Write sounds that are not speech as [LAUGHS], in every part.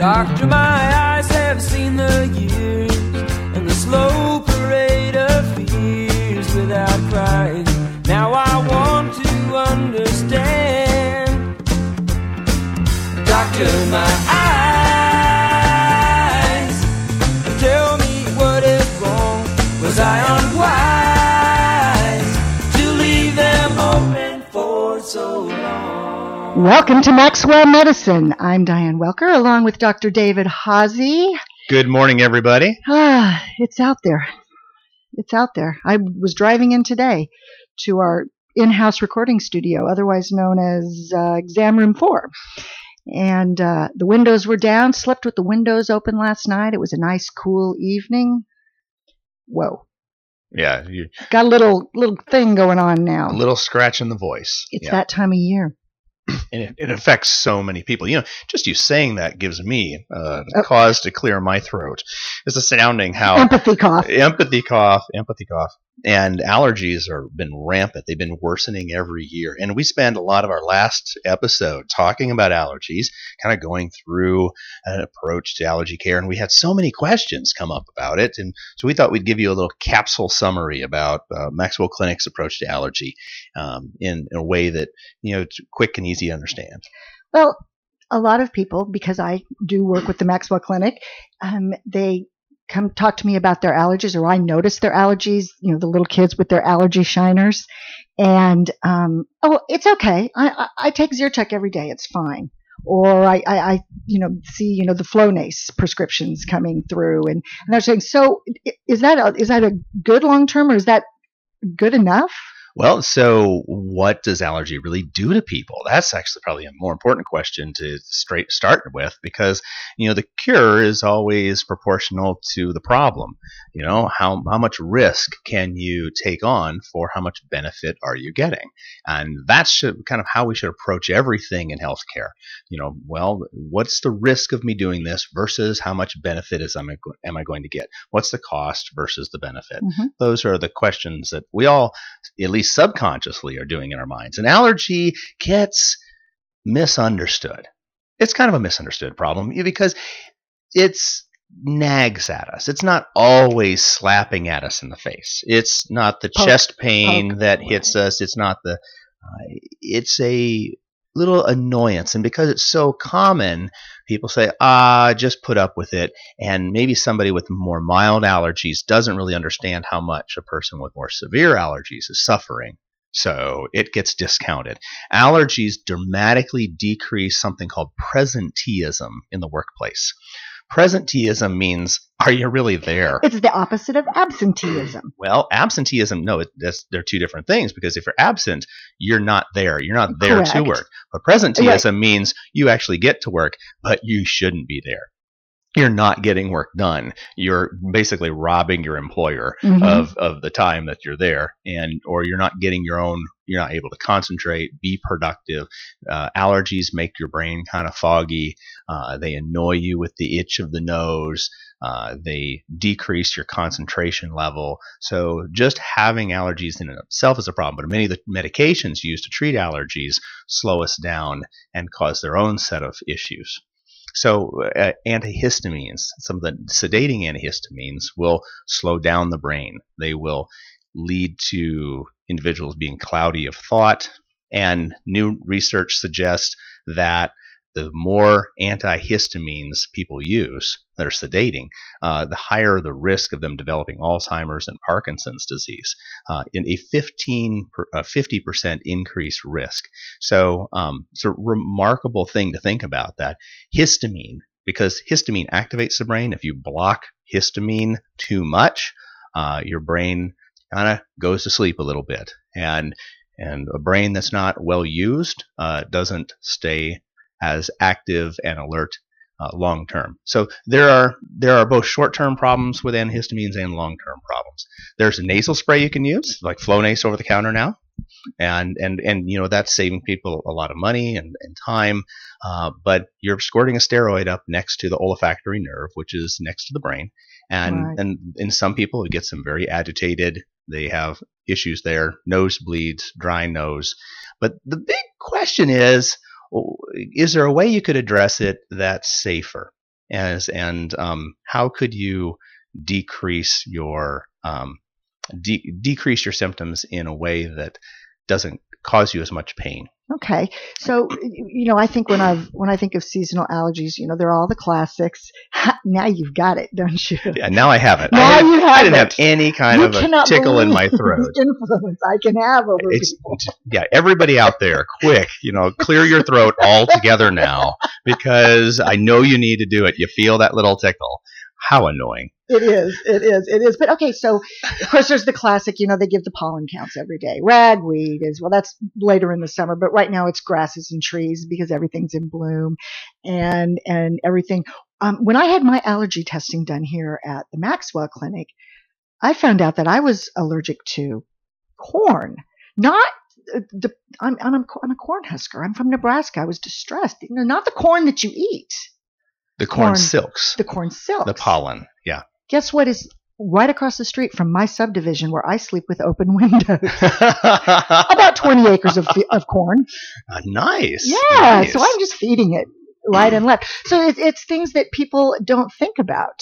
Doctor, my Welcome to Maxwell Medicine. I'm Diane Welker along with Dr. David Haase. Good morning, everybody. Ah, it's out there. It's out there. I was driving in today to our in house recording studio, otherwise known as uh, Exam Room 4. And uh, the windows were down, slept with the windows open last night. It was a nice, cool evening. Whoa. Yeah, you, Got a little little thing going on now. a little scratch in the voice. it's yeah. that time of year. And it, it affects so many people. You know, just you saying that gives me uh, Oh. cause to clear my throat. It's astounding how Empathy cough. empathy cough, empathy cough, and allergies are been rampant. They've been worsening every year, and we spend a lot of our last episode talking about allergies, kind of going through an approach to allergy care, and we had so many questions come up about it, and so we thought we'd give you a little capsule summary about uh, Maxwell Clinic's approach to allergy um, in, in a way that you know it's quick and easy to understand. Well, a lot of people, because I do work with the Maxwell Clinic, um, they come talk to me about their allergies, or I notice their allergies. You know, the little kids with their allergy shiners, and um, oh, it's okay. I, I, I take Zyrtec every day. It's fine. Or I, I, I, you know, see, you know, the Flonase prescriptions coming through, and, and they're saying, so is that a, is that a good long term, or is that good enough? Well, so what does allergy really do to people? That's actually probably a more important question to straight start with because you know the cure is always proportional to the problem. You know how how much risk can you take on for how much benefit are you getting, and that's should, kind of how we should approach everything in healthcare. You know, well, what's the risk of me doing this versus how much benefit is am I am I going to get? What's the cost versus the benefit? Mhm. Those are the questions that we all at least subconsciously are doing in our minds. And allergy gets misunderstood. It's kind of a misunderstood problem because it's nags at us. It's not always slapping at us in the face. It's not the Poke, chest pain poke, that hits us. It's not the uh, it's a little annoyance and because it's so common people say ah just put up with it and maybe somebody with more mild allergies doesn't really understand how much a person with more severe allergies is suffering. So it gets discounted. Allergies dramatically decrease something called presenteeism in the workplace. Presenteeism means, are you really there? It's the opposite of absenteeism. [CLEARS THROAT] Well, absenteeism, no, it, that's, they're two different things because if you're absent, you're not there. You're not there to work. But presenteeism means you actually get to work, but you shouldn't be there. You're not getting work done. You're basically robbing your employer Mhm. of, of the time that you're there, and or you're not getting your own. You're not able to concentrate, be productive. Uh, allergies make your brain kind of foggy. Uh, they annoy you with the itch of the nose. Uh, they decrease your concentration level. So just having allergies in itself is a problem. But many of the medications used to treat allergies slow us down and cause their own set of issues. So uh, antihistamines, some of the sedating antihistamines will slow down the brain. They will lead to individuals being cloudy of thought. And new research suggests that the more antihistamines people use that are sedating, uh, the higher the risk of them developing Alzheimer's and Parkinson's disease, uh, in a 15 per, uh, 50% increased risk. So um, it's a remarkable thing to think about that histamine, because histamine activates the brain. If you block histamine too much, uh, your brain kind of goes to sleep a little bit, and and a brain that's not well used uh, doesn't stay as active and alert uh, long term. So there are there are both short term problems with antihistamines and long term problems. There's a nasal spray you can use, like Flonase over the counter now, and and and you know that's saving people a lot of money and, and time. Uh, but you're squirting a steroid up next to the olfactory nerve, which is next to the brain, and Right. and in some people it gets them very agitated. They have issues there, nosebleeds, dry nose. But the big question is, is there a way you could address it that's safer? as and um, how could you decrease your um, de- decrease your symptoms in a way that doesn't cause you as much pain. Okay, so you know, I think when I when I think of seasonal allergies, you know, they're all the classics. [LAUGHS] now you've got it, don't you? Yeah, now I have it. Now I, you have I didn't it. have any kind You of a tickle in my throat. influence I can have over It's, people. yeah, everybody out there, quick, you know, clear your throat altogether now because I know you need to do it. You feel that little tickle. How annoying. It is, it is, it is. But okay, so of course there's the classic, you know, they give the pollen counts every day. Ragweed is, well, that's later in the summer, but right now it's grasses and trees because everything's in bloom and, and everything. Um, when I had my allergy testing done here at the Maxwell Clinic, I found out that I was allergic to corn, not uh, the, I'm, I'm, a, I'm a corn husker. I'm from Nebraska. I was distressed. You know, not the corn that you eat, The corn, Corn. silks, the corn silk. the pollen. Yeah. Guess what is right across the street from my subdivision where I sleep with open [LAUGHS] windows? [LAUGHS] About 20 acres of, of corn. Ah, nice. Yeah, nice. so I'm just feeding it right and left. So it's, it's things that people don't think about.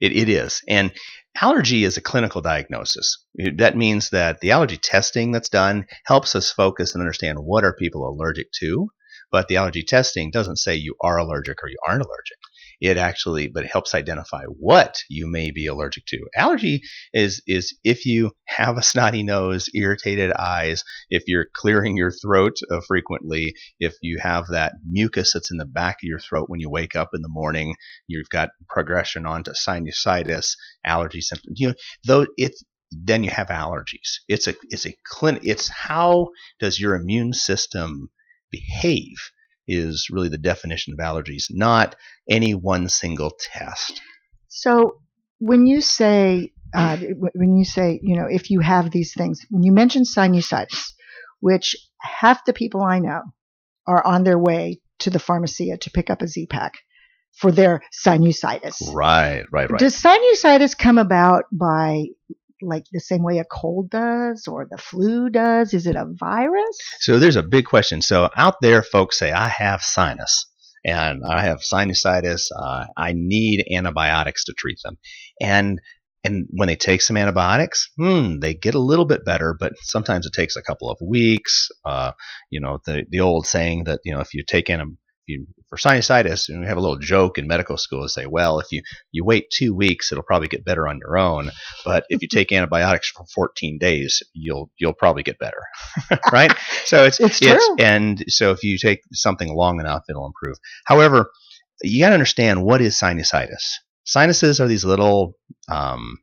It, it is. And allergy is a clinical diagnosis. It- that means that the allergy testing that's done helps us focus and understand what are people allergic to. But the allergy testing doesn't say you are allergic or you aren't allergic. It actually, but it helps identify what you may be allergic to. Allergy is is if you have a snotty nose, irritated eyes, if you're clearing your throat uh, frequently, if you have that mucus that's in the back of your throat when you wake up in the morning, you've got progression onto sinusitis, allergy symptoms. You know, though it's then you have allergies. It's a it's a clinic. It's how does your immune system behave is really the definition of allergies, not any one single test. So when you say, uh, when you say, you know, if you have these things, when you mention sinusitis, which half the people I know are on their way to the pharmacia to pick up a Z-Pack for their sinusitis. Right, right, right. Does sinusitis come about by like the same way a cold does or the flu does? Is it a virus? So there's a big question. So out there, folks say, I have sinus and I have sinusitis. Uh, I need antibiotics to treat them. And and when they take some antibiotics, hmm, they get a little bit better, but sometimes it takes a couple of weeks. Uh, you know, the the old saying that you know if you take antibiotics you, for sinusitis, and we have a little joke in medical school to say, well, if you, you wait two weeks, it'll probably get better on your own. But if you take [LAUGHS] antibiotics for 14 days, you'll you'll probably get better, [LAUGHS] right? So it's It's true. and so if you take something long enough, it'll improve. However, you got to understand what is sinusitis. Sinuses are these little um,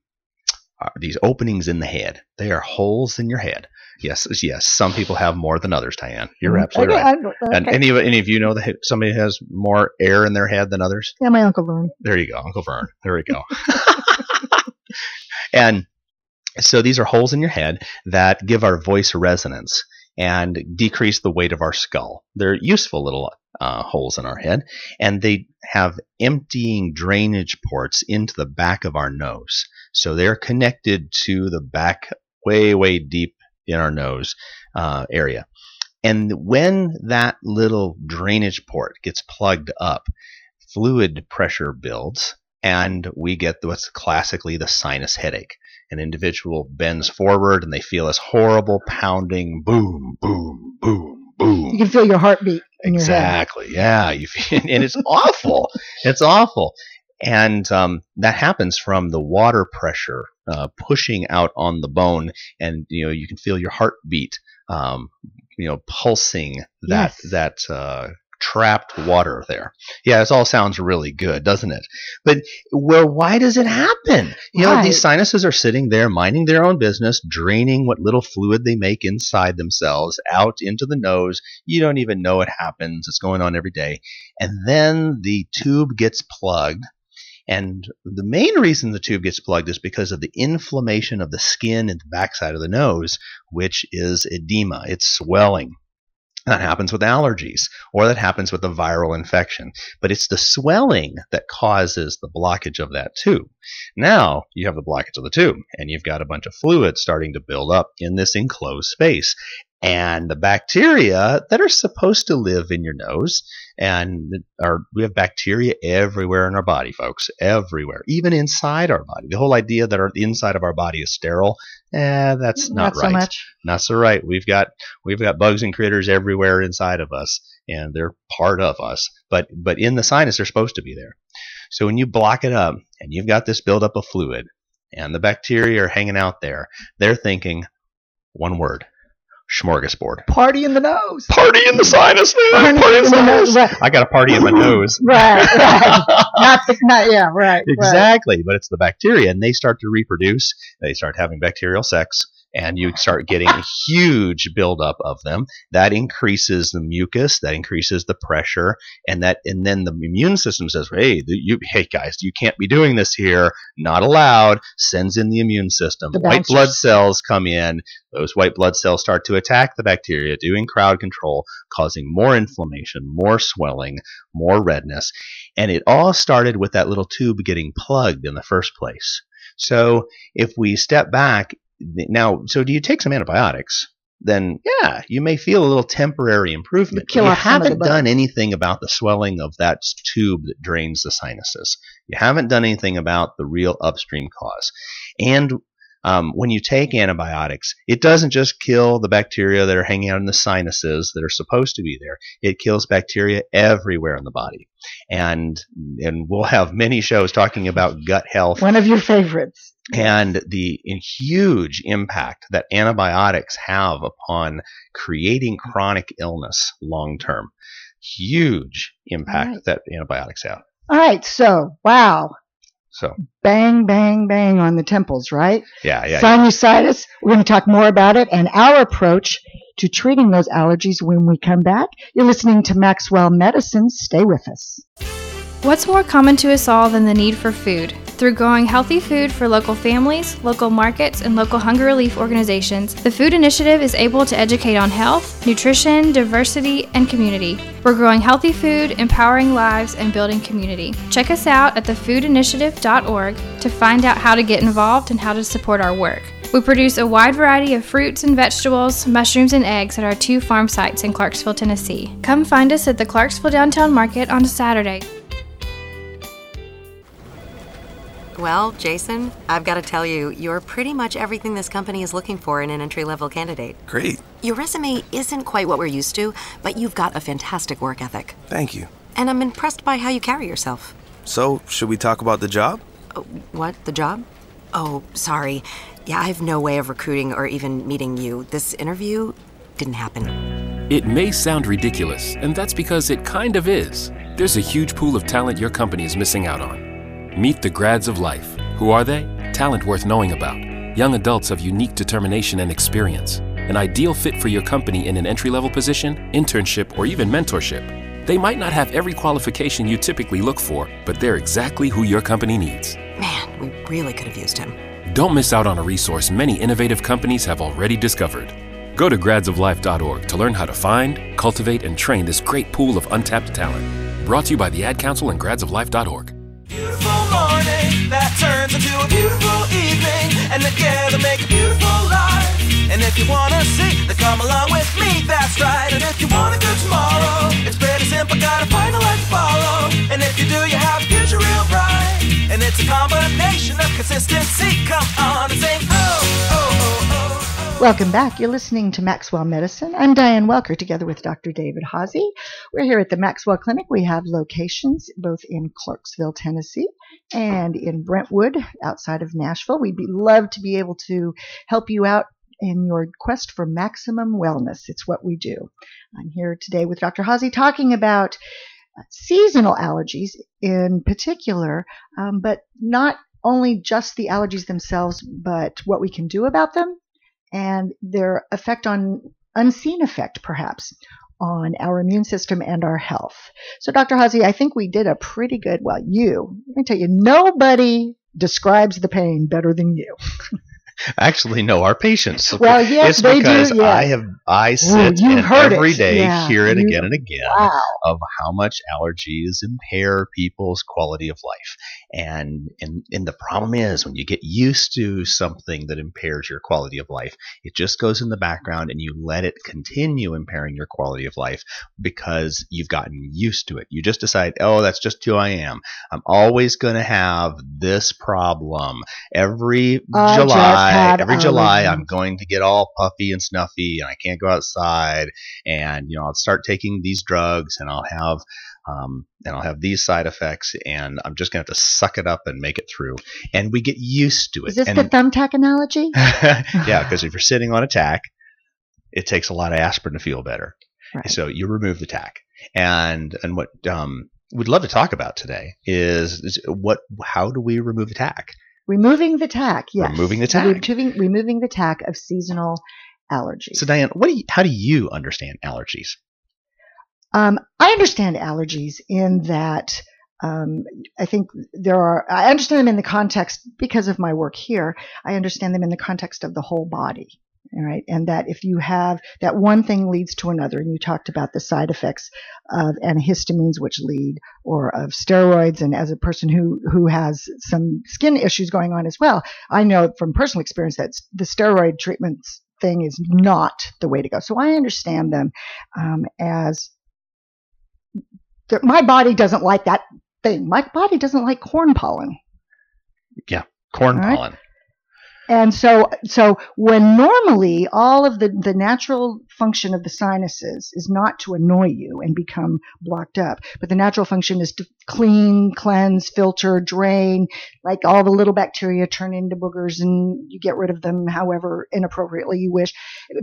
are these openings in the head. They are holes in your head. Yes, yes. Some people have more than others, Diane. You're absolutely Okay, right. I- And okay. any of any of you know that somebody has more air in their head than others? yeah, my uncle Vern. There you go, Uncle Vern. There we go. [LAUGHS] and so these are holes in your head that give our voice resonance and decrease the weight of our skull. They're useful little uh, holes in our head, and they have emptying drainage ports into the back of our nose. So they're connected to the back, way, way deep in our nose uh, area. And when that little drainage port gets plugged up, fluid pressure builds, and we get what's classically the sinus headache. An individual bends forward and they feel this horrible pounding boom, boom, boom, boom. You can feel your heartbeat in your head. Exactly. Yeah. You feel, [LAUGHS] and it's awful. It's awful. And um, that happens from the water pressure uh, pushing out on the bone, and you know you can feel your heartbeat, um, you know, pulsing that Yes. that uh, trapped water there. Yeah, it all sounds really good, doesn't it? But well, why does it happen? You know, these sinuses are sitting there minding their own business, draining what little fluid they make inside themselves out into the nose. You don't even know it happens. It's going on every day. And then the tube gets plugged. And the main reason the tube gets plugged is because of the inflammation of the skin at the backside of the nose, which is edema. It's swelling. That happens with allergies, or that happens with a viral infection. But it's the swelling that causes the blockage of that tube. Now you have the blockage of the tube, and you've got a bunch of fluid starting to build up in this enclosed space. And the bacteria that are supposed to live in your nose, and are, we have bacteria everywhere in our body, folks, everywhere, even inside our body. The whole idea that our, the inside of our body is sterile, eh, that's not, not right so much. not so right. We've got we've got bugs and critters everywhere inside of us, and they're part of us. But but in the sinus, they're supposed to be there. So when you block it up, and you've got this buildup of fluid, and the bacteria are hanging out there, they're thinking one word: smorgasbord. Party in the nose. Party in the sinus. Party Party in the sinus. Right, I got a party in my [LAUGHS] nose. right. right. [LAUGHS] not, the, not, yeah, right. right. Exactly, but it's the bacteria, and they start to reproduce. They start having bacterial sex, and you start getting a huge buildup of them. That increases the mucus, that increases the pressure, and that, and then the immune system says, "Hey, you, hey guys, you can't be doing this here. Not allowed." Sends in the immune system. The white blood cells come in. Those white blood cells start to attack the bacteria, doing crowd control, causing more inflammation, more swelling, more redness. And it all started with that little tube getting plugged in the first place. So if we step back now, so do you take some antibiotics? Then yeah, you may feel a little temporary improvement. you off some of the haven't done anything about the swelling of that tube that drains the sinuses. You haven't done anything about the real upstream cause. And um, when you take antibiotics, it doesn't just kill the bacteria that are hanging out in the sinuses that are supposed to be there. It kills bacteria everywhere in the body. And and we'll have many shows talking about gut health One of your favorites. and the huge impact that antibiotics have upon creating chronic illness long term. Huge impact Right. that antibiotics have. All right. So, wow. So Bang, bang, bang on the temples, right? yeah, yeah, Sinusitis. We're going to talk more about it and our approach to treating those allergies when we come back. You're listening to Maxwell Medicine. Stay with us. What's more common to us all than the need for food? Through growing healthy food for local families, local markets, and local hunger relief organizations, the Food Initiative is able to educate on health, nutrition, diversity, and community. We're growing healthy food, empowering lives, and building community. Check us out at thefoodinitiative.org to find out how to get involved and how to support our work. We produce a wide variety of fruits and vegetables, mushrooms, and eggs at our two farm sites in Clarksville, Tennessee. Come find us at the Clarksville Downtown Market on Saturday. Well, Jason, I've got to tell you, you're pretty much everything this company is looking for in an entry level candidate. Great. Your resume isn't quite what we're used to, but you've got a fantastic work ethic. Thank you. And I'm impressed by how you carry yourself. So, should we talk about the job? Uh, what? The job? Oh, sorry. Yeah, I have no way of recruiting or even meeting you. This interview didn't happen. It may sound ridiculous, and that's because it kind of is. There's a huge pool of talent your company is missing out on. Meet the grads of life. Who are they? Talent worth knowing about. Young adults of unique determination and experience. An ideal fit for your company in an entry level position, internship, or even mentorship. They might not have every qualification you typically look for, but they're exactly who your company needs. Man, we really could have used him. Don't miss out on a resource many innovative companies have already discovered. Go to gradsoflife.org to learn how to find, cultivate, and train this great pool of untapped talent. Brought to you by the Ad Council and gradsoflife.org. Beautiful morning that turns into a beautiful evening, and together make a beautiful life. And if you wanna see, then come along with me, that's right. And if you want a good tomorrow, it's pretty simple, gotta find a life to follow. And if you do, you have a future real bright. And it's a combination of consistency. Come on and sing, oh, oh, oh, oh. Welcome back. You're listening to Maxwell Medicine. I'm Diane Welker together with Dr. David Haase. We're here at the Maxwell Clinic. We have locations both in Clarksville, Tennessee and in Brentwood outside of Nashville. We'd be, love to be able to help you out in your quest for maximum wellness. It's what we do. I'm here today with Dr. Haase talking about uh, seasonal allergies in particular, um, but not only just the allergies themselves, but what we can do about them and their effect on unseen effect perhaps on our immune system and our health. So Dr. Haase, I think we did a pretty good, well, you, let me tell you, nobody describes the pain better than you. [LAUGHS] Actually, no, our patients. Well, yes, it's they do, because yes. I have I sit you've and every it. day Yeah, hear it you- again and again Wow. of how much allergies impair people's quality of life. And, and and the problem is when you get used to something that impairs your quality of life, it just goes in the background and you let it continue impairing your quality of life because you've gotten used to it. You just decide, oh, that's just who I am. I'm always going to have this problem every just July. Every July. I'm going to get all puffy and snuffy, and I can't go outside. And you know, I'll start taking these drugs, and I'll have um, and I'll have these side effects, and I'm just gonna have to suck it up and make it through. And we get used to it. Is this and the thumbtack analogy? [LAUGHS] yeah, [LAUGHS] because if you're sitting on a tack, it takes a lot of aspirin to feel better. Right. So you remove the tack, and and what um, we'd love to talk about today is, is what how do we remove the tack? Removing the tack, yes. Removing the tack. Removing, removing the tack of seasonal allergies. So Diane, what do you, how do you understand allergies? Um, I understand allergies in that um, I think there are, I understand them in the context because of my work here. I understand them in the context of the whole body. All right. And that if you have that one thing leads to another, and you talked about the side effects of antihistamines, which lead, or of steroids. And as a person who, who has some skin issues going on as well, I know from personal experience that the steroid treatments thing is not the way to go. So I understand them um, as that my body doesn't like that thing. My body doesn't like corn pollen. Yeah, corn right. pollen. And so, so when normally all of the, the natural function of the sinuses is not to annoy you and become blocked up, but the natural function is to clean, cleanse, filter, drain, like all the little bacteria turn into boogers and you get rid of them however inappropriately you wish.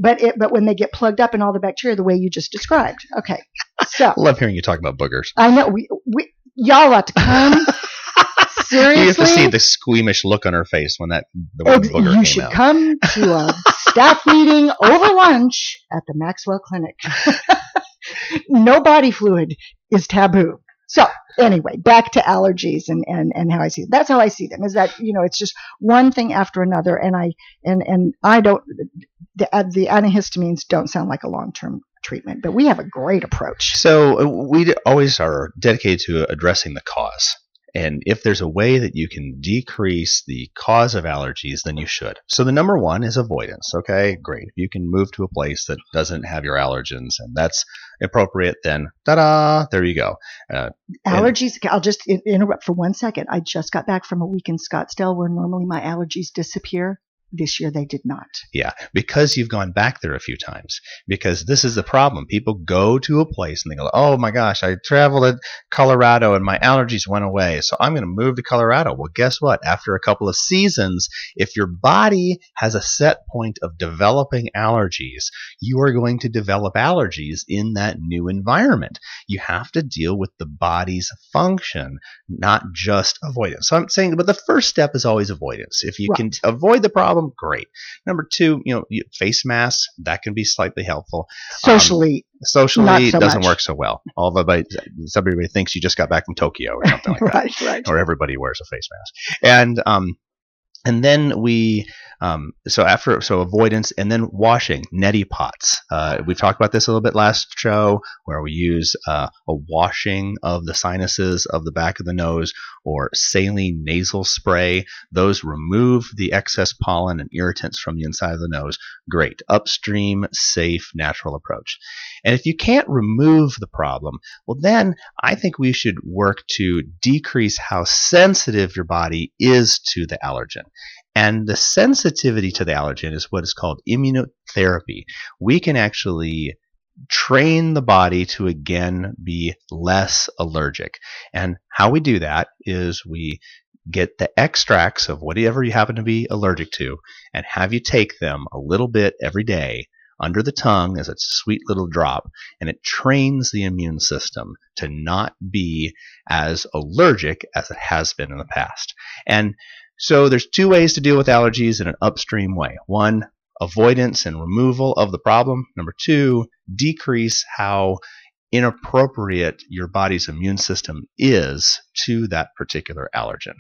But it, but when they get plugged up in all the bacteria the way you just described. Okay. So I [LAUGHS] love hearing you talk about boogers. I know we, we y'all ought to come. Seriously, You have to see the squeamish look on her face when that the word Ex- booger you came should out. come to a [LAUGHS] staff meeting over lunch at the Maxwell Clinic. [LAUGHS] no body fluid is taboo. So anyway, back to allergies and, and, and how I see it. That's how I see them is that, you know, it's just one thing after another. And I, and, and I don't, the, uh, the antihistamines don't sound like a long-term treatment, but we have a great approach. So uh, we always are dedicated to addressing the cause. And if there's a way that you can decrease the cause of allergies, then you should. So the number one is avoidance. Okay, great. If you can move to a place that doesn't have your allergens and that's appropriate, then ta-da, there you go. Uh, Allergies, I'll just interrupt for one second. I just got back from a week in Scottsdale where normally my allergies disappear. This year they did not. Yeah, because you've gone back there a few times. Because this is the problem. People go to a place and they go, oh my gosh, I traveled to Colorado and my allergies went away. So I'm going to move to Colorado. Well, guess what? After a couple of seasons, if your body has a set point of developing allergies, you are going to develop allergies in that new environment. You have to deal with the body's function, not just avoidance. So I'm saying, but the first step is always avoidance. If you can avoid the problem, great. Number two, you know, face masks, that can be slightly helpful. Um, Socially, Socially, it so doesn't much. work so well. Everybody, everybody thinks you just got back from Tokyo or something like that [LAUGHS] right, right. or everybody wears a face mask. And um, and then we um, so after so avoidance and then washing neti pots. Uh, we've talked about this a little bit last show where we use uh, a washing of the sinuses of the back of the nose or saline nasal spray. Those remove the excess pollen and irritants from the inside of the nose. Great upstream, safe, natural approach. And if you can't remove the problem, well then I think we should work to decrease how sensitive your body is to the allergen. And the sensitivity to the allergen is what is called immunotherapy. We can actually train the body to again be less allergic. And how we do that is we get the extracts of whatever you happen to be allergic to and have you take them a little bit every day under the tongue as a sweet little drop and it trains the immune system to not be as allergic as it has been in the past. And so there's two ways to deal with allergies in an upstream way. One, avoidance and removal of the problem. Number two, decrease how inappropriate your body's immune system is to that particular allergen.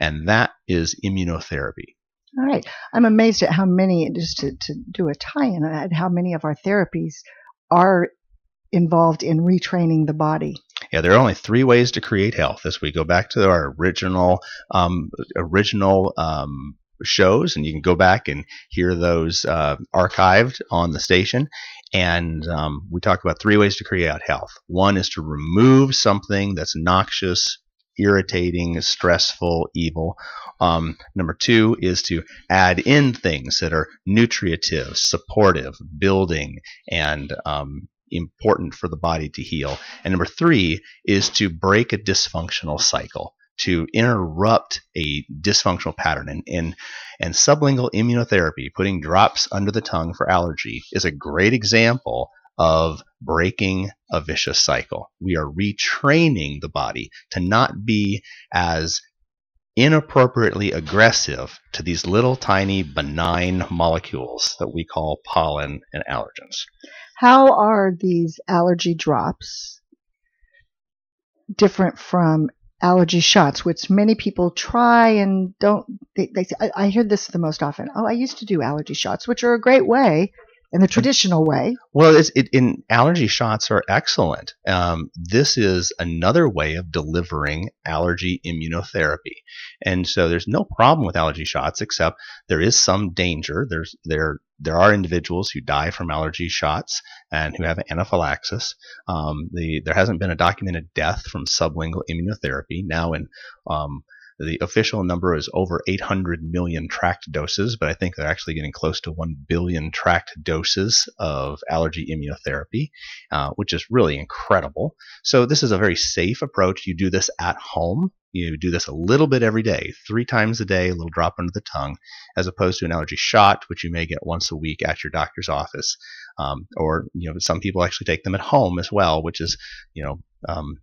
And that is immunotherapy. All right. I'm amazed at how many, just to, to do a tie in, at how many of our therapies are involved in retraining the body. Yeah, there are only three ways to create health. As we go back to our original, um, original um, shows, and you can go back and hear those uh, archived on the station. And um, we talk about three ways to create health. One is to remove something that's noxious, irritating, stressful, evil. Um, number two is to add in things that are nutritive, supportive, building, and um, important for the body to heal. And number three is to break a dysfunctional cycle, to interrupt a dysfunctional pattern. And, and, and sublingual immunotherapy, putting drops under the tongue for allergy, is a great example of breaking a vicious cycle. We are retraining the body to not be as inappropriately aggressive to these little tiny benign molecules that we call pollen and allergens. How are these allergy drops different from allergy shots, which many people try and don't? They, they I, I hear this the most often. Oh, I used to do allergy shots, which are a great way in the traditional way. Well, it's, it, in allergy shots are excellent. Um, this is another way of delivering allergy immunotherapy, and so there's no problem with allergy shots, except there is some danger. There's there there are individuals who die from allergy shots and who have anaphylaxis. Um, the, there hasn't been a documented death from sublingual immunotherapy. Now, in um, the official number is over 800 million tracked doses, but I think they're actually getting close to 1 billion tracked doses of allergy immunotherapy, uh, which is really incredible. So, this is a very safe approach. You do this at home. You do this a little bit every day, three times a day, a little drop under the tongue, as opposed to an allergy shot, which you may get once a week at your doctor's office. Um, or, you know, some people actually take them at home as well, which is, you know, um,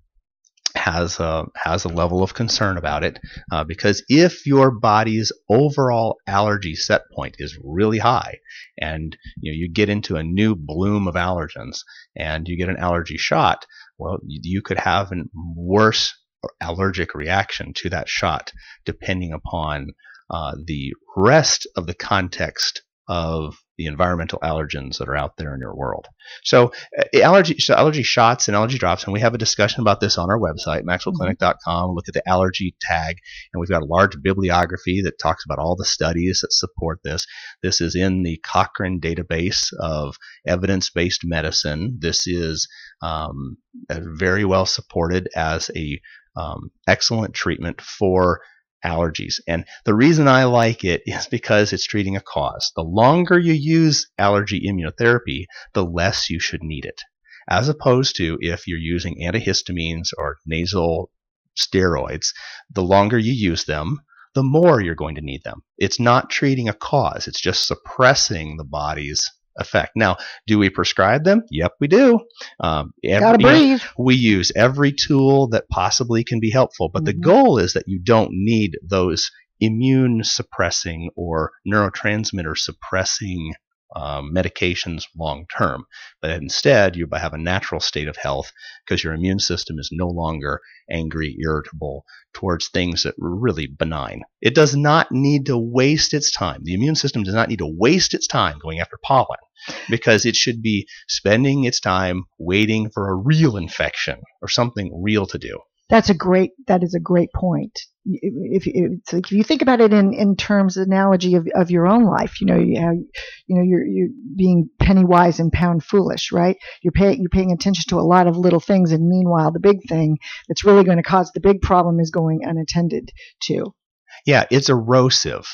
has a, has a level of concern about it uh, because if your body's overall allergy set point is really high and you know you get into a new bloom of allergens and you get an allergy shot well you, you could have a worse allergic reaction to that shot depending upon uh, the rest of the context of the environmental allergens that are out there in your world. So, uh, allergy, so allergy shots and allergy drops, and we have a discussion about this on our website, maxwellclinic.com. Look at the allergy tag, and we've got a large bibliography that talks about all the studies that support this. This is in the Cochrane database of evidence-based medicine. This is um, very well supported as a um, excellent treatment for allergies. And the reason I like it [LAUGHS] is because it's treating a cause. The longer you use allergy immunotherapy, the less you should need it. As opposed to if you're using antihistamines or nasal steroids, the longer you use them, the more you're going to need them. It's not treating a cause, it's just suppressing the body's effect. Now, do we prescribe them? Yep, we do. Um, every, Gotta breathe. know, we use every tool that possibly can be helpful, but mm-hmm. the goal is that you don't need those immune suppressing or neurotransmitter suppressing um, medications long term, but instead you have a natural state of health because your immune system is no longer angry, irritable towards things that are really benign. It does not need to waste its time. The immune system does not need to waste its time going after pollen because it should be spending its time waiting for a real infection or something real to do. That's a great. That is a great point. If, if, you think about it in, in terms of analogy of, of your own life, you know, you, you know, you're you're being penny wise and pound foolish, right? You're paying you're paying attention to a lot of little things, and meanwhile, the big thing that's really going to cause the big problem is going unattended to. Yeah, it's erosive.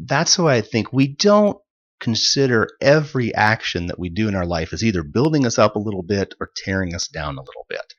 That's why I think we don't consider every action that we do in our life as either building us up a little bit or tearing us down a little bit.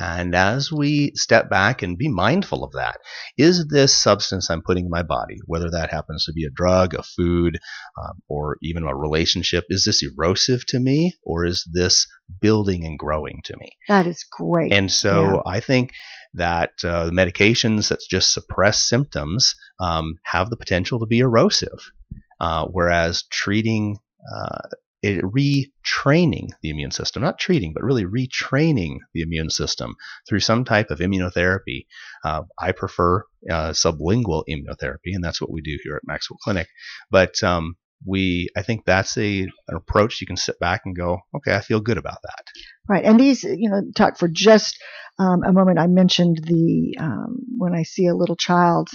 And as we step back and be mindful of that, is this substance I'm putting in my body, whether that happens to be a drug, a food, um, or even a relationship, is this erosive to me or is this building and growing to me? That is great. And so yeah. I think that uh, the medications that just suppress symptoms um, have the potential to be erosive, uh, whereas treating uh, retraining the immune system, not treating, but really retraining the immune system through some type of immunotherapy. Uh, I prefer uh, sublingual immunotherapy, and that's what we do here at Maxwell Clinic. But um, we, I think that's a an approach you can sit back and go, okay, I feel good about that. Right. And these, you know, talk for just um, a moment. I mentioned the um, when I see a little child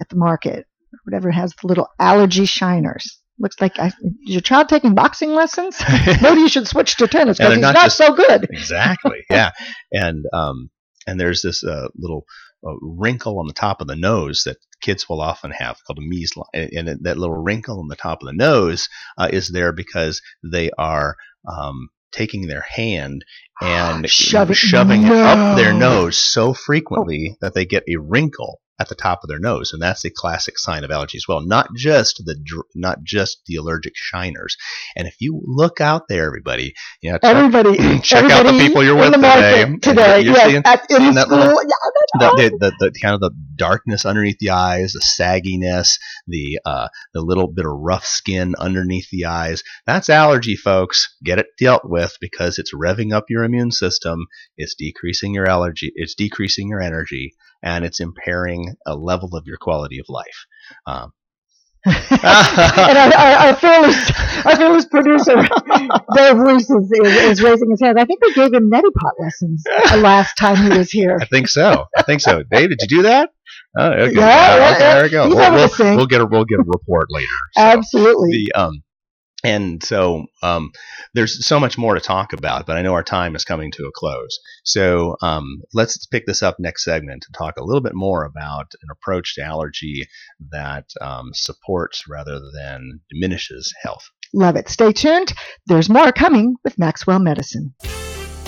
at the market, whatever has the little allergy shiners. Looks like I, is your child taking boxing lessons? [LAUGHS] Maybe you should switch to tennis because he's not not just- so good. exactly. Yeah. And um, and there's this uh, little uh, wrinkle on the top of the nose that kids will often have called a measle, and, and that little wrinkle on the top of the nose uh, is there because they are um, taking their hand [GASPS] and Shove it- shoving it up their nose so frequently that they get a wrinkle at the top of their nose, and that's a classic sign of allergy as well. Not just the not just the allergic shiners. And if you look out there, everybody, you know, check- Everybody, [CLEARS THROAT] check out the people you're with today. Today, You're yes, seeing- at, in seeing that little- the, the, the, the kind of the darkness underneath the eyes, the sagginess, the uh, the little bit of rough skin underneath the eyes. That's allergy, folks. Get it dealt with because it's revving up your immune system. It's decreasing your allergy. It's decreasing your energy, and it's impairing a level of your quality of life. Um, [LAUGHS] and our, our, our fearless, our fearless producer, [LAUGHS] Dave Reese, is, is, is raising his hand. I think we gave him neti pot lessons the last time he was here. I think so. I think so. Dave, did you do that? Oh, okay. Yeah, yeah, okay, yeah. there we go. We'll, we'll, we'll get a we'll get a report later. So. Absolutely. the um and so um, there's so much more to talk about, but I know our time is coming to a close. So um, let's pick this up next segment to talk a little bit more about an approach to allergy that um, supports rather than diminishes health. Love it. Stay tuned. There's more coming with Maxwell Medicine.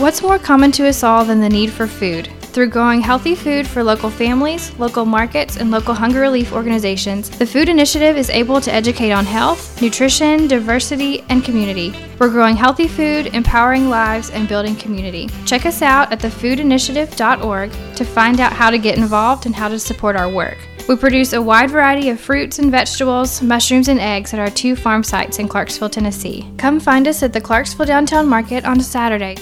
What's more common to us all than the need for food? Through growing healthy food for local families, local markets, and local hunger relief organizations, the Food Initiative is able to educate on health, nutrition, diversity, and community. We're growing healthy food, empowering lives, and building community. Check us out at thefoodinitiative.org to find out how to get involved and how to support our work. We produce a wide variety of fruits and vegetables, mushrooms, and eggs at our two farm sites in Clarksville, Tennessee. Come find us at the Clarksville Downtown Market on a Saturday.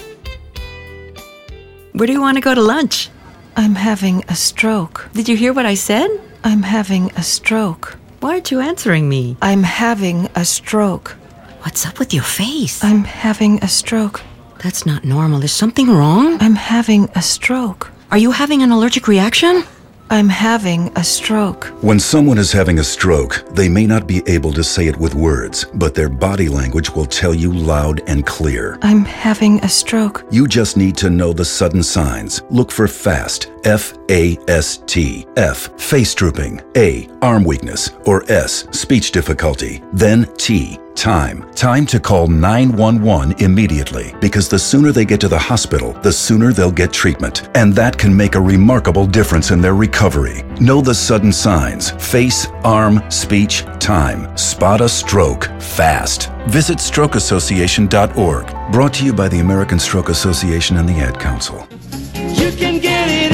Where do you want to go to lunch? I'm having a stroke. Did you hear what I said? I'm having a stroke. Why aren't you answering me? I'm having a stroke. What's up with your face? I'm having a stroke. That's not normal. Is something wrong? I'm having a stroke. Are you having an allergic reaction? I'm having a stroke. When someone is having a stroke, they may not be able to say it with words, but their body language will tell you loud and clear. I'm having a stroke. You just need to know the sudden signs. Look for FAST, F A S T. F, face drooping. A, arm weakness. Or S, speech difficulty. Then T, time. Time to call 911 immediately because the sooner they get to the hospital, the sooner they'll get treatment. And that can make a remarkable difference in their recovery. Know the sudden signs face, arm, speech, time. Spot a stroke fast. Visit strokeassociation.org. Brought to you by the American Stroke Association and the Ad Council. You can get it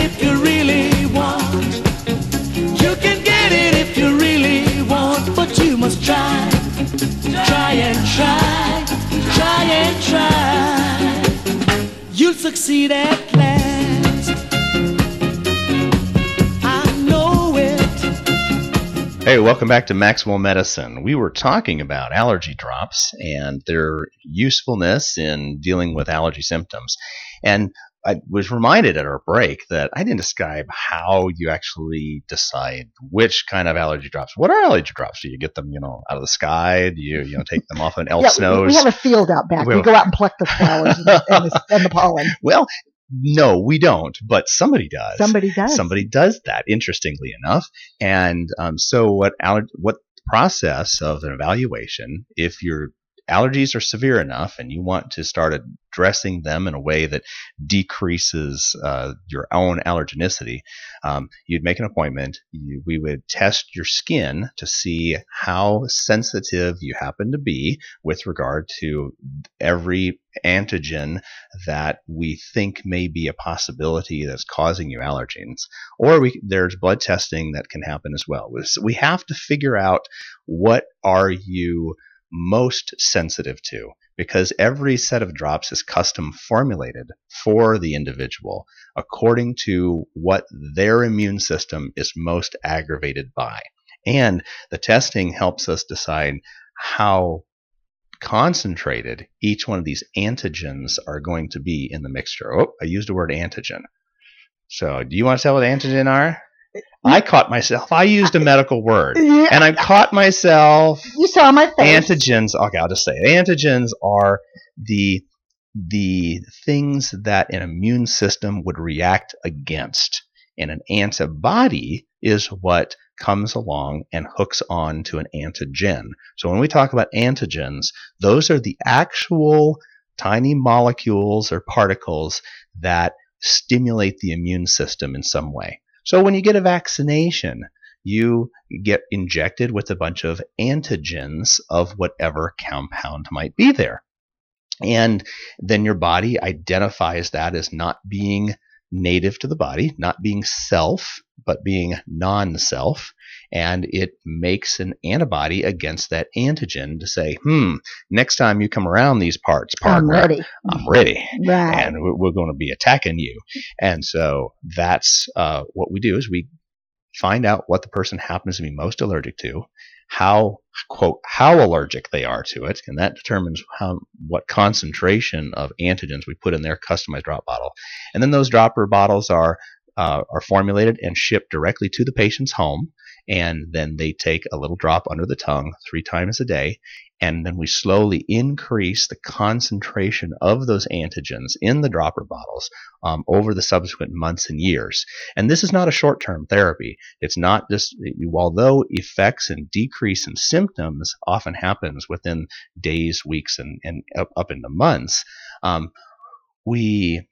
succeed at last. I know it. Hey, welcome back to Maxwell Medicine. We were talking about allergy drops and their usefulness in dealing with allergy symptoms. And I was reminded at our break that I didn't describe how you actually decide which kind of allergy drops. What are allergy drops? Do you get them, you know, out of the sky? Do you, you know, take them off an [LAUGHS] elf's yeah, nose? we have a field out back. Well- we go out and pluck the flowers and, the, and, the, and the pollen. [LAUGHS] well, no, we don't, but somebody does. Somebody does. Somebody does that, interestingly enough. And um, so, what aller- what process of an evaluation, if your allergies are severe enough and you want to start addressing them in a way that decreases uh, your own allergenicity, um, you'd make an appointment. You, we would test your skin to see how sensitive you happen to be with regard to every antigen that we think may be a possibility that's causing you allergens. Or we, there's blood testing that can happen as well. So we have to figure out what are you most sensitive to because every set of drops is custom formulated for the individual according to what their immune system is most aggravated by. And the testing helps us decide how concentrated each one of these antigens are going to be in the mixture. Oh, I used the word antigen. So, do you want to tell what antigen are? I caught myself. I used a medical word, [LAUGHS] Yeah. and I caught myself. You saw my face. Antigens. Oh, okay, I'll just say it. Antigens are the the things that an immune system would react against, and an antibody is what comes along and hooks on to an antigen. So when we talk about antigens, those are the actual tiny molecules or particles that stimulate the immune system in some way. So when you get a vaccination, you get injected with a bunch of antigens of whatever compound might be there. And then your body identifies that as not being native to the body, not being self, but being non self. And it makes an antibody against that antigen to say, hmm, next time you come around these parts, I'm partner, ready. I'm ready Right. and we're, we're going to be attacking you. And so that's uh, what we do is we find out what the person happens to be most allergic to, how quote how allergic they are to it, and that determines how what concentration of antigens we put in their customized drop bottle. And then those dropper bottles are uh, are formulated and shipped directly to the patient's home. And then they take a little drop under the tongue three times a day, and then we slowly increase the concentration of those antigens in the dropper bottles um, over the subsequent months and years. And this is not a short term therapy. It's not just, although effects and decrease in symptoms often happens within days, weeks, and, and up, into months, um, we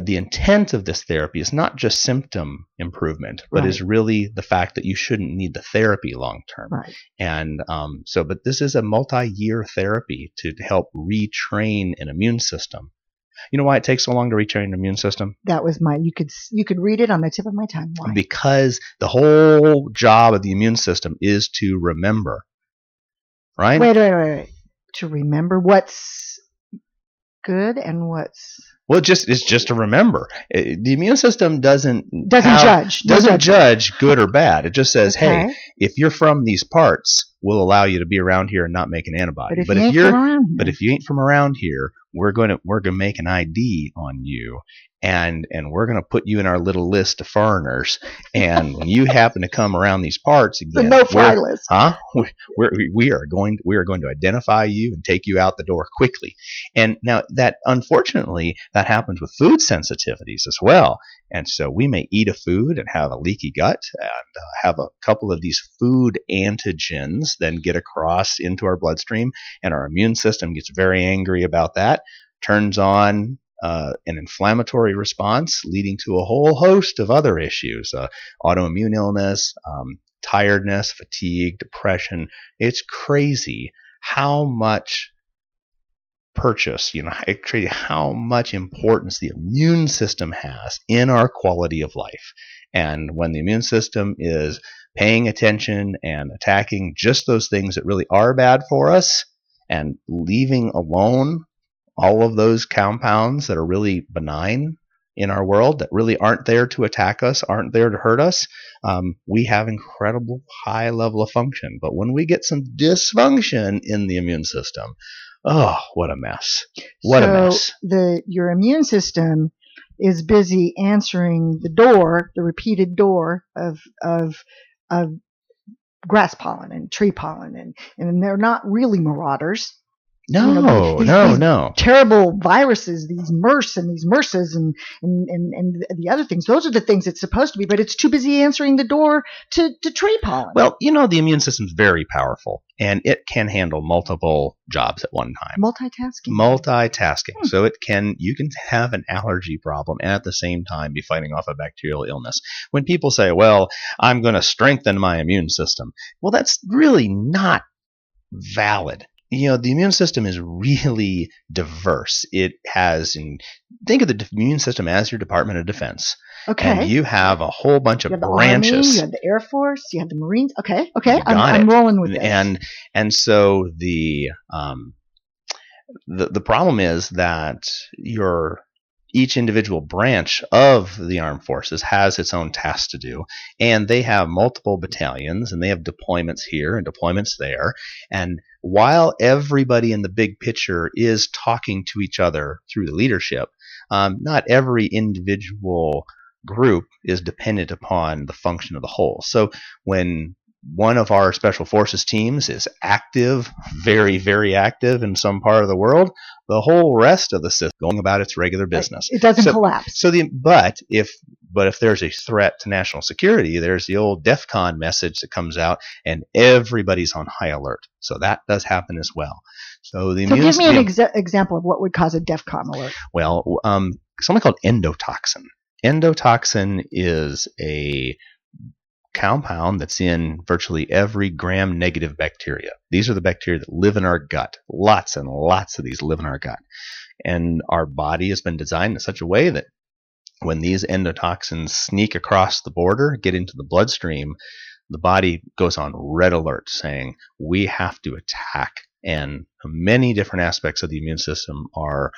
the intent of this therapy is not just symptom improvement, but Right. is really the fact that you shouldn't need the therapy long term. Right. And um, so, but this is a multi-year therapy to help retrain an immune system. You know why it takes so long to retrain an immune system? That was my. You could you could read it on the tip of my tongue. Why? Because the whole job of the immune system is to remember, right? Wait, wait, wait, wait. To remember what's good and what's Well, it just it's just to remember. It- the immune system doesn't Doesn't have- judge. Doesn't judge good or bad. It just says, hey, if you're from these parts, we'll allow you to be around here and not make an antibody. But if you ain't from around here. but if you ain't from around here, we're going to we're going to make an ID on you, and and we're going to put you in our little list of foreigners. And when you happen to come around these parts [LAUGHS] the again, no-fly list. huh? We- We're, we are going we are going to identify you and take you out the door quickly. And now that unfortunately that happens with food sensitivities as well. And so we may eat a food and have a leaky gut and uh, have a couple of these food antigens then get across into our bloodstream, and our immune system gets very angry about that, turns on uh, an inflammatory response, leading to a whole host of other issues uh, autoimmune illness, um, tiredness, fatigue, depression. It's crazy how much purchase, you know, [LAUGHS] how much importance the immune system has in our quality of life. And when the immune system is paying attention and attacking just those things that really are bad for us and leaving alone all of those compounds that are really benign in our world that really aren't there to attack us, aren't there to hurt us, um, we have incredible high level of function. But when we get some dysfunction in the immune system, oh, what a mess! What so a mess! the your immune system is busy answering the door, the repeated door of of of grass pollen and tree pollen, and and they're not really marauders. No, you know, these- no, these no. Terrible viruses, these MERS and these MRSAs and, and, and, and the other things. Those are the things it's supposed to be, but it's too busy answering the door to, to tree pollen. Well, you know, the immune system's very powerful and it can handle multiple jobs at one time. multitasking. Multitasking. Hmm. So it can, you can have an allergy problem and at the same time be fighting off a bacterial illness. When people say, well, I'm going to strengthen my immune system, well, that's really not valid. You know the immune system is really diverse. It has, and think of the immune system as your Department of Defense, Okay. and you have a whole bunch You of branches. Army, you have the Air Force, you have the Marines. Okay, okay, I'm, I'm rolling with this. and and so the um the the problem is that your each individual branch of the armed forces has its own tasks to do and they have multiple battalions and they have deployments here and deployments there. And while everybody in the big picture is talking to each other through the leadership um, not every individual group is dependent upon the function of the whole. So when one of our special forces teams is active, very, very active in some part of the world, the whole rest of the system going about its regular business. it doesn't So- collapse. So the but if but if there's a threat to national security, there's the old DEFCON message that comes out, and everybody's on high alert. So that does happen as well. So the So give me an example of what would cause a DEFCON alert. well, um, something called endotoxin. Endotoxin is a compound that's in virtually every gram negative bacteria. These are the bacteria that live in our gut. Lots and lots of these live in our gut. And our body has been designed in such a way that when these endotoxins sneak across the border, get into the bloodstream, the body goes on red alert saying, we have to attack. And many different aspects of the immune system are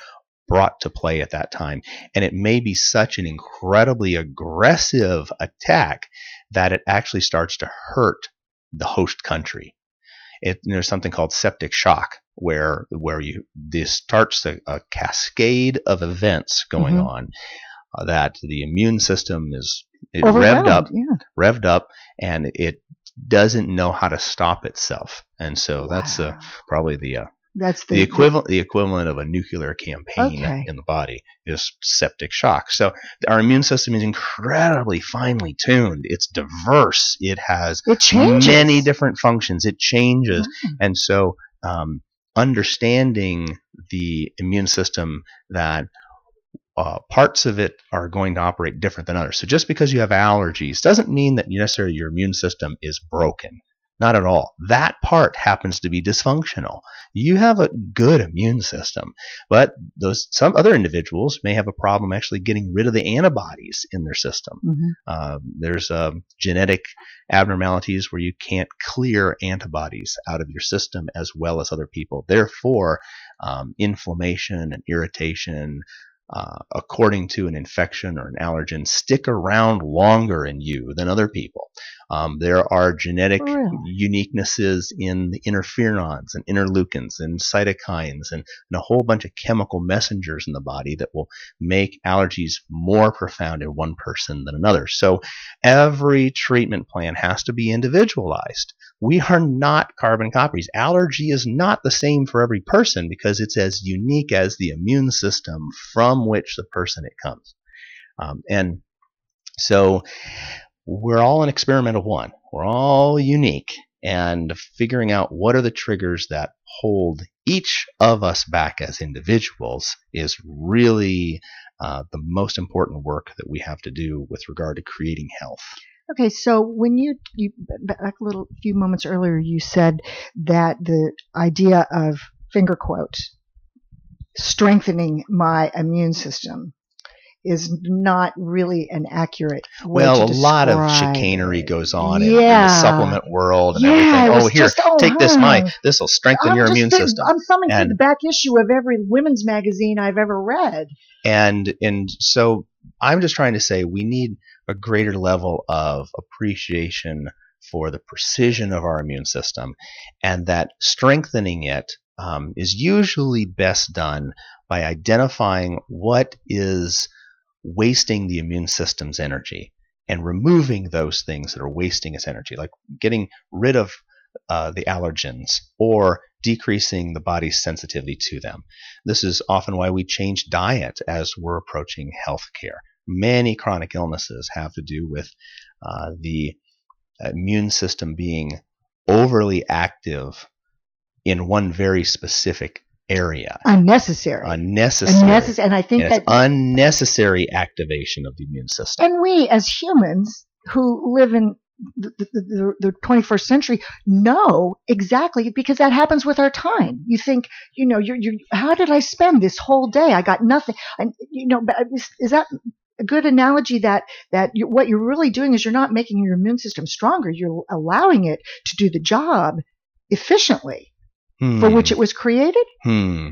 brought to play at that time. And it may be such an incredibly aggressive attack that it actually starts to hurt the host country. It, there's something called septic shock where where you this starts a, a cascade of events going Mhm. on uh, that the immune system is it revved up yeah. revved up and it doesn't know how to stop itself and so that's uh, probably the uh, That's the, the equivalent the equivalent of a nuclear campaign Okay. in the body is septic shock. So our immune system is incredibly finely tuned. It's diverse. It has It changes. many different functions. It changes, Mm. and so um, understanding the immune system that. Uh, parts of it are going to operate different than others. So just because you have allergies doesn't mean that necessarily your immune system is broken. Not at all. That part happens to be dysfunctional. You have a good immune system, but those some other individuals may have a problem actually getting rid of the antibodies in their system. Mhm. Um, there's um, genetic abnormalities where you can't clear antibodies out of your system as well as other people. Therefore, um, inflammation and irritation, uh, according to an infection or an allergen, stick around longer in you than other people. Um, there are genetic uniquenesses in the interferons and interleukins and cytokines and, and a whole bunch of chemical messengers in the body that will make allergies more profound in one person than another. So every treatment plan has to be individualized. We are not carbon copies. Allergy is not the same for every person because it's as unique as the immune system from which the person it comes. Um, and so we're all an experiment of one. We're all unique. And figuring out what are the triggers that hold each of us back as individuals is really uh, the most important work that we have to do with regard to creating health. Okay, so when you you back a little few moments earlier, you said that the idea of finger quotes strengthening my immune system is not really an accurate way to Well, a lot of chicanery goes on in, in the supplement world and Yeah, everything. Oh, here, just, oh, take this. My this will strengthen I'm your immune system. I'm thumbing through And- the back issue of every women's magazine I've ever read. and and so i'm just trying to say we need a greater level of appreciation for the precision of our immune system and that strengthening it um, is usually best done by identifying what is wasting the immune system's energy and removing those things that are wasting its energy like getting rid of uh, the allergens or decreasing the body's sensitivity to them this is often why we change diet as we're approaching healthcare. Many chronic illnesses have to do with uh, the immune system being overly active in one very specific area. Unnecessary. Unnecessary. Unnecessary. And I think And that unnecessary activation of the immune system. And we, as humans who live in the, the, the 21st century know exactly because that happens with our time. You think, you know, you're, you how did I spend this whole day? I got nothing. And, you know, is, is that a good analogy that, that you, what you're really doing is you're not making your immune system stronger. You're allowing it to do the job efficiently Hmm. for which it was created? Hmm.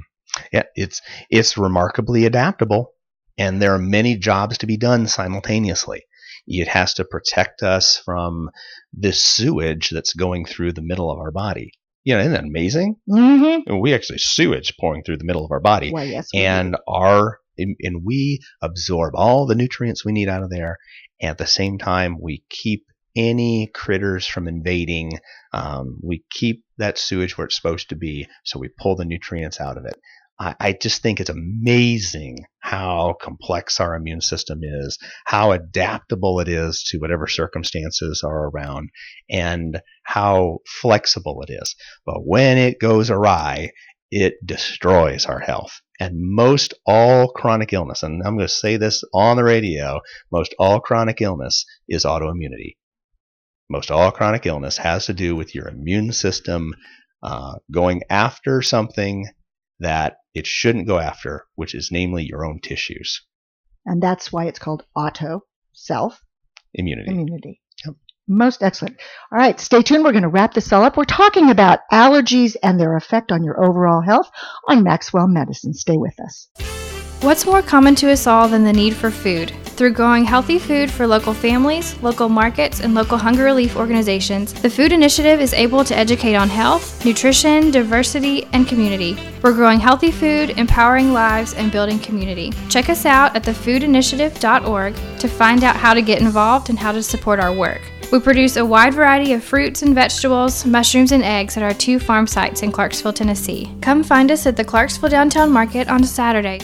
Yeah, it's it's remarkably adaptable, and there are many jobs to be done simultaneously. It has to protect us from this sewage that's going through the middle of our body. You know, isn't that amazing? Mm-hmm. We actually sewage pouring through the middle of our body, Why, yes. and our and we absorb all the nutrients we need out of there. And at the same time, we keep any critters from invading. Um, we keep that sewage where it's supposed to be, so we pull the nutrients out of it. I, I just think it's amazing how complex our immune system is, how adaptable it is to whatever circumstances are around, and how flexible it is. But when it goes awry, it destroys our health. And most all chronic illness, and I'm going to say this on the radio, most all chronic illness is autoimmunity. Most all chronic illness has to do with your immune system uh, going after something that it shouldn't go after, which is namely your own tissues. And that's why it's called auto self Immunity. immunity. Most excellent. All right, stay tuned. We're going to wrap this all up. We're talking about allergies and their effect on your overall health on Maxwell Medicine. Stay with us. What's more common to us all than the need for food? Through growing healthy food for local families, local markets, and local hunger relief organizations, the Food Initiative is able to educate on health, nutrition, diversity, and community. We're growing healthy food, empowering lives, and building community. Check us out at thefoodinitiative.org to find out how to get involved and how to support our work. We produce a wide variety of fruits and vegetables, mushrooms, and eggs at our two farm sites in Clarksville, Tennessee. Come find us at the Clarksville Downtown Market on a Saturday.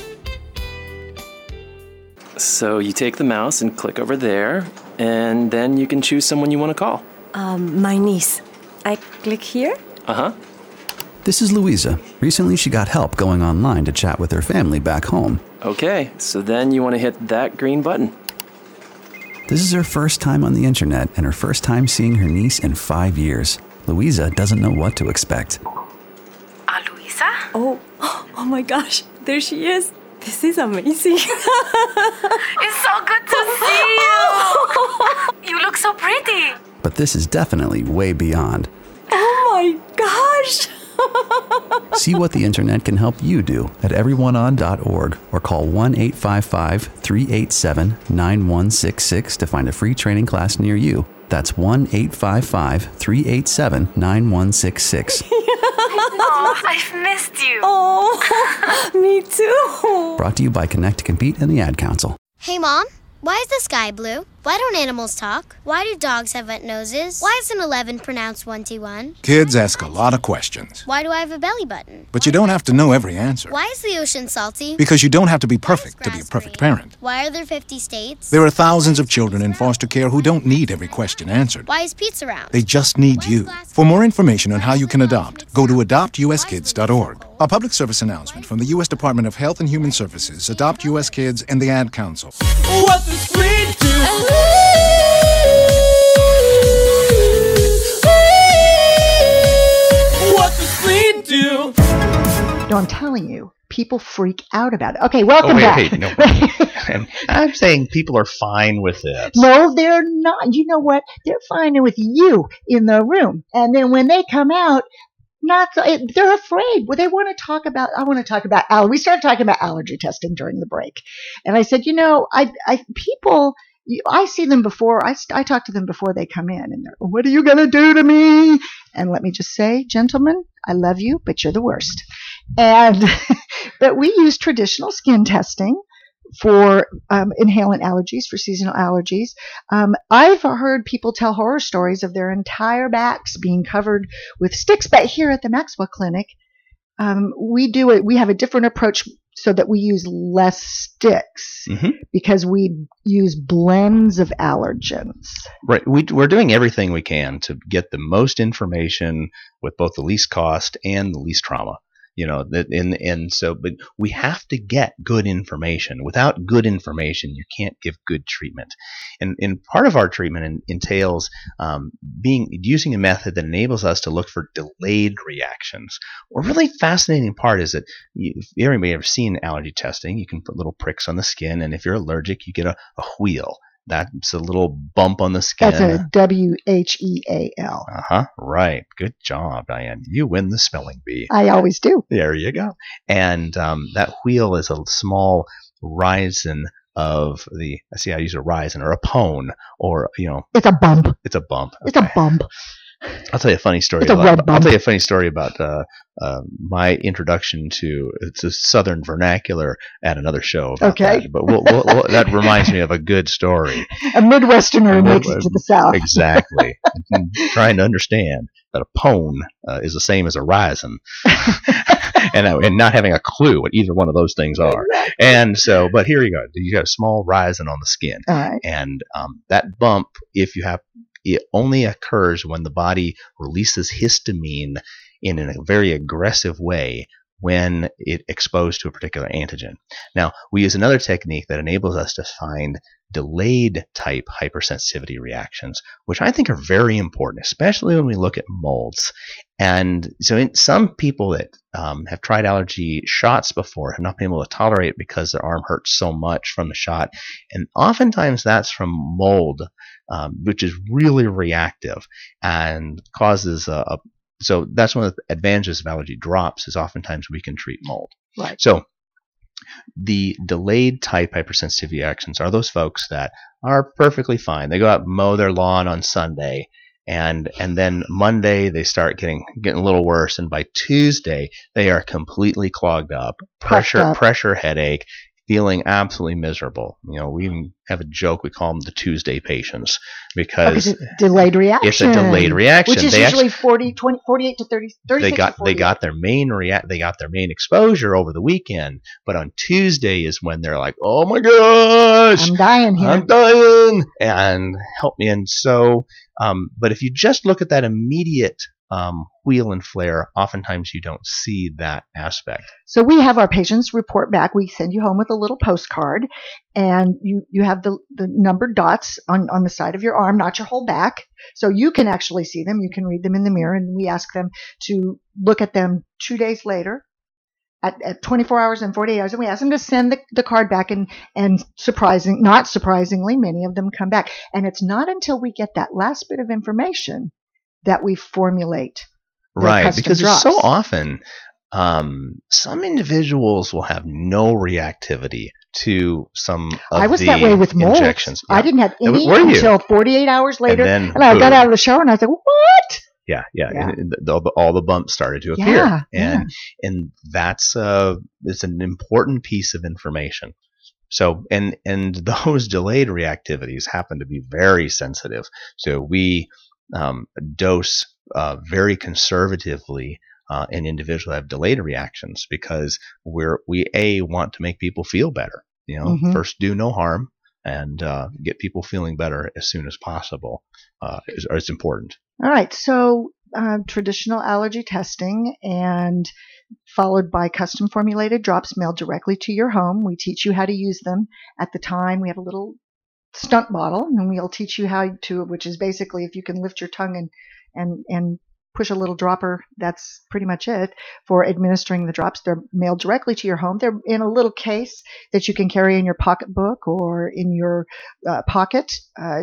So you take the mouse and click over there, and then you can choose someone you want to call. Um, my niece. I click here? Uh huh. This is Louisa. Recently, she got help going online to chat with her family back home. Okay, so then you want to hit that green button. This is her first time on the internet and her first time seeing her niece in five years. Louisa doesn't know what to expect. Ah, Louisa! Oh, oh my gosh, there she is. This is amazing. [LAUGHS] It's so good to see you. [LAUGHS] You look so pretty. But this is definitely way beyond. oh my gosh. See what the internet can help you do at everyoneon.org or call 1 855 387 9166 to find a free training class near you. That's 1 855 387 9166. oh, I've missed you. [LAUGHS] Oh, [LAUGHS] me too. Brought to you by Connect to Compete and the Ad Council. Hey, Mom, why is the sky blue? Why don't animals talk? Why do dogs have wet noses? Why is an 11 pronounced 1T1? Kids ask a lot of questions, Why do I have a belly button? but you don't have to know every answer. Why is the ocean salty? Because you don't have to be perfect to be a perfect parent. Why are there 50 states? There are thousands of children in foster care who don't need every question answered. Why is pizza round? They just need you. For more information on how you can adopt, go to adoptuskids.org. A public service announcement from the U.S. Department of Health and Human Services, Adopt U.S. Kids, and the Ad Council. Do? No, I'm telling you, people freak out about it. Okay, welcome oh, wait, back. wait, no. [LAUGHS] I'm, I'm saying people are fine with it. No, they're not. You know what? They're fine with you in the room. And then when they come out, not so, they're afraid. Well, they want to talk about. I want to talk about. Al- we started talking about allergy testing during the break, and I said, you know, I, I people. I see them before. I, I talk to them before they come in, and they're, what are you going to do to me? And let me just say, gentlemen, I love you, but you're the worst. And [LAUGHS] but we use traditional skin testing for um, inhalant allergies, for seasonal allergies. Um, I've heard people tell horror stories of their entire backs being covered with sticks, but here at the Maxwell Clinic, um, we do it. We have a different approach so that we use less sticks Mhm. because we use blends of allergens. Right. We, we're doing everything we can to get the most information with both the least cost and the least trauma. You know that and and so but we have to get good information. Without good information you can't give good treatment. And and part of our treatment entails um, being using a method that enables us to look for delayed reactions. A really fascinating part is that you, if anybody ever seen allergy testing you can put little pricks on the skin and if you're allergic you get a, a wheal that's a little bump on the skin. That's a W H E A L. Uh huh. Right. Good job, Diane. You win the spelling bee. I always do. There you go. And um, that wheel is a small rhizome of the. I see. I use a rhizome or a pone or you know. It's a bump. It's a bump. It's a bump. I'll tell you a funny story. A about, I'll tell you a funny story about uh, uh, my introduction to it's a Southern vernacular at another show. About Okay. that. but we'll, we'll, we'll, that reminds me of a good story. [LAUGHS] A Midwesterner makes it to the South. Exactly. [LAUGHS] Trying to understand that a pone uh, is the same as a rising, [LAUGHS] and uh, and not having a clue what either one of those things are. And so, but here you go. You got a small rhizome on the skin, right. and um, that bump, if you have, it only occurs when the body releases histamine in a very aggressive way when it exposed to a particular antigen. Now, we use another technique that enables us to find delayed type hypersensitivity reactions, which I think are very important, especially when we look at molds. And so, in some people that um, have tried allergy shots before have not been able to tolerate it because their arm hurts so much from the shot. And oftentimes that's from mold, um, which is really reactive and causes a, a so that's one of the advantages of allergy drops is oftentimes we can treat mold. Right. So the delayed type hypersensitivity reactions are those folks that are perfectly fine. They go out mow their lawn on Sunday and and then Monday they start getting getting a little worse and by Tuesday they are completely clogged up, pressure up. pressure headache, feeling absolutely miserable. You know, we even have a joke we call them the Tuesday patients because Because it's delayed reaction. It's a delayed reaction. Which is They usually actu- 40, 20, 48 to 30, 36 they got 48. they got their main react they got their main exposure over the weekend, but on Tuesday is when they're like, "Oh my gosh, I'm dying here. I'm dying," and help me. And so, um, but if you just look at that immediate um, wheel and flare, oftentimes you don't see that aspect. So we have our patients report back. We send you home with a little postcard, and you you have the the numbered dots on on the side of your arm, not your whole back, so you can actually see them. You can read them in the mirror, and we ask them to look at them two days later. At, at 24 hours and 48 hours, and we ask them to send the, the card back, and and surprising, not surprisingly, many of them come back. And it's not until we get that last bit of information that we formulate right because so often um, some individuals will have no reactivity to some of I was that way with mold. injections. I didn't have any were you? until 48 hours later, and, then, and I got out of the shower and I was like, "What?" yeah, yeah, Yeah. and the- all, the, all the bumps started to appear, Yeah, and and that's uh, it's an important piece of information. So and and [LAUGHS] those delayed reactivities happen to be very sensitive. So we um, dose uh, very conservatively uh, in individuals that have delayed reactions because we're we a want to make people feel better. You know, Mhm. first do no harm and uh, get people feeling better as soon as possible uh, is, is important. All right, so uh, traditional allergy testing and followed by custom formulated drops mailed directly to your home. We teach you how to use them. At the time, we have a little stunt bottle, and we'll teach you how to, which is basically if you can lift your tongue and and and push a little dropper. That's pretty much it for administering the drops. They're mailed directly to your home. They're in a little case that you can carry in your pocketbook or in your uh, pocket, uh,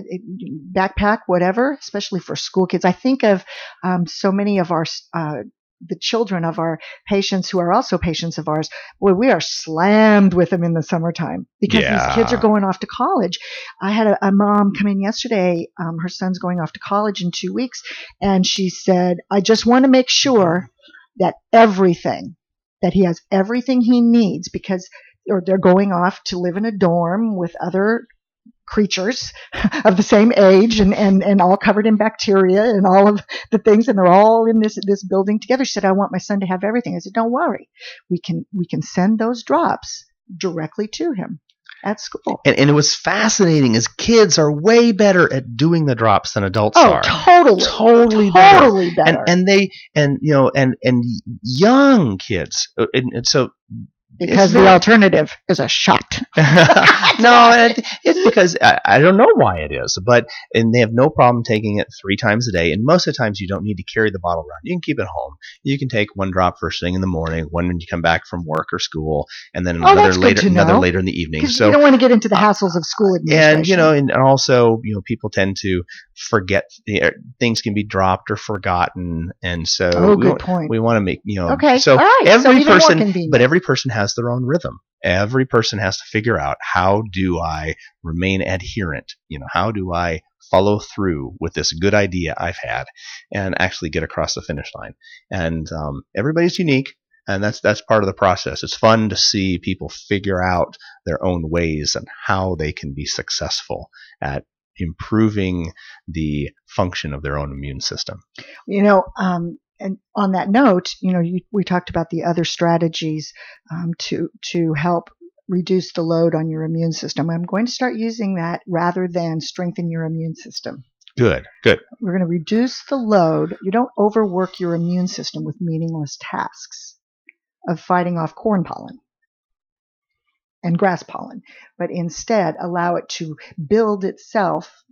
backpack, whatever, especially for school kids. I think of um, so many of our uh, the children of our patients who are also patients of ours, boy, we are slammed with them in the summertime because these kids are going off to college. I had a, a mom come in yesterday. Um, her son's going off to college in two weeks, and she said, "I just want to make sure that everything, that he has everything he needs because." Or they're going off to live in a dorm with other creatures [LAUGHS] of the same age and, and, and all covered in bacteria and all of the things and they're all in this this building together. She said, I want my son to have everything. I said, Don't worry. We can we can send those drops directly to him. at school. And, and it was fascinating as kids are way better at doing the drops than adults Oh, are. totally, Totally totally better. better. And and they and you know and and young kids uh, and, and so because the alternative is a shot. [LAUGHS] no, it, it's because I, I don't know why it is, but and they have no problem taking it three times a day. And most of the times, you don't need to carry the bottle around. You can keep it home. You can take one drop first thing in the morning, one when you come back from work or school, and then Oh, another later, another know. later in the evening. So you don't want to get into the uh, hassles of school administration. and you know, and also, you know, people tend to forget things can be dropped or forgotten, and so Oh, we, good point. we want to make you know. Okay, so right, so every even person, but every person has their own rhythm. Every person has to figure out how do I remain adherent. You know, how do I follow through with this good idea I've had, and actually get across the finish line. And um, everybody's unique, and that's that's part of the process. It's fun to see people figure out their own ways and how they can be successful at improving the function of their own immune system. you know, um, and on that note, you know, you, we talked about the other strategies um, to to help reduce the load on your immune system. I'm going to start using that rather than strengthen your immune system. Good, good. We're going to reduce the load. You don't overwork your immune system with meaningless tasks of fighting off corn pollen and grass pollen, but instead allow it to build itself